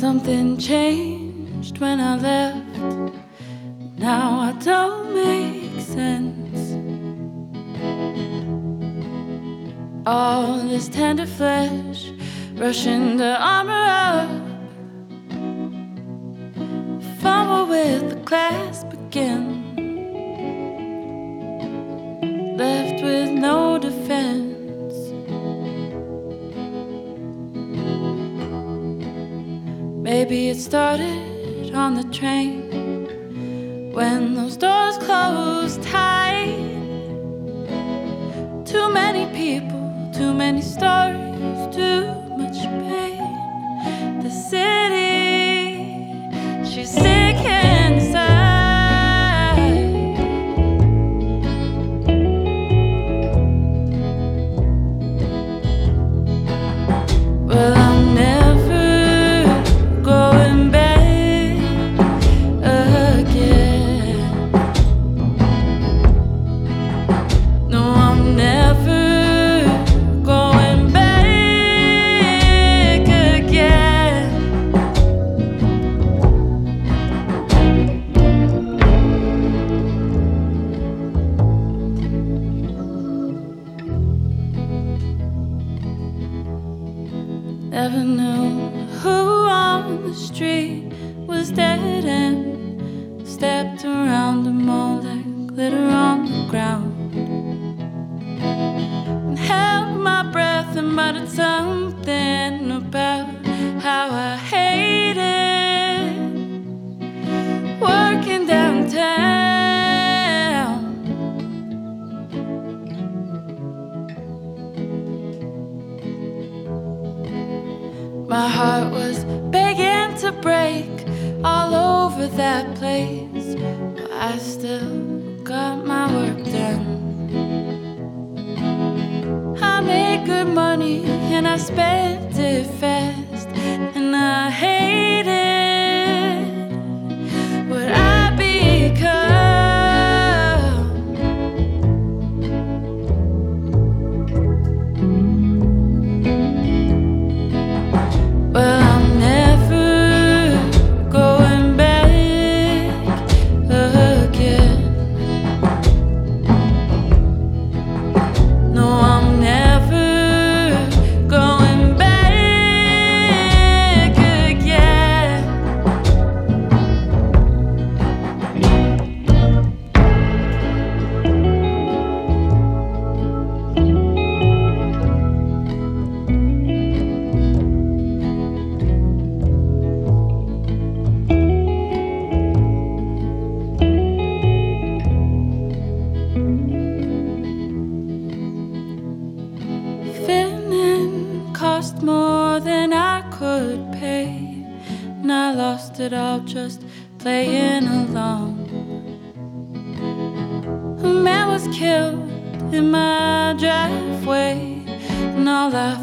Something changed when I left. Now I don't make sense. All this tender flesh rushing to armor up. Fumble with the clasp again. Left with no Maybe it started on the train when those doors closed tight. Too many people, too many stories, too much pain. The city, she's sick inside. Never knew who on the street was dead and stepped around them all that glitter on the ground. My heart was begging to break all over that place. But I still got my work done. I made good money and I spent it fast. And I lost it all just playing along. A man was killed in my driveway, and all I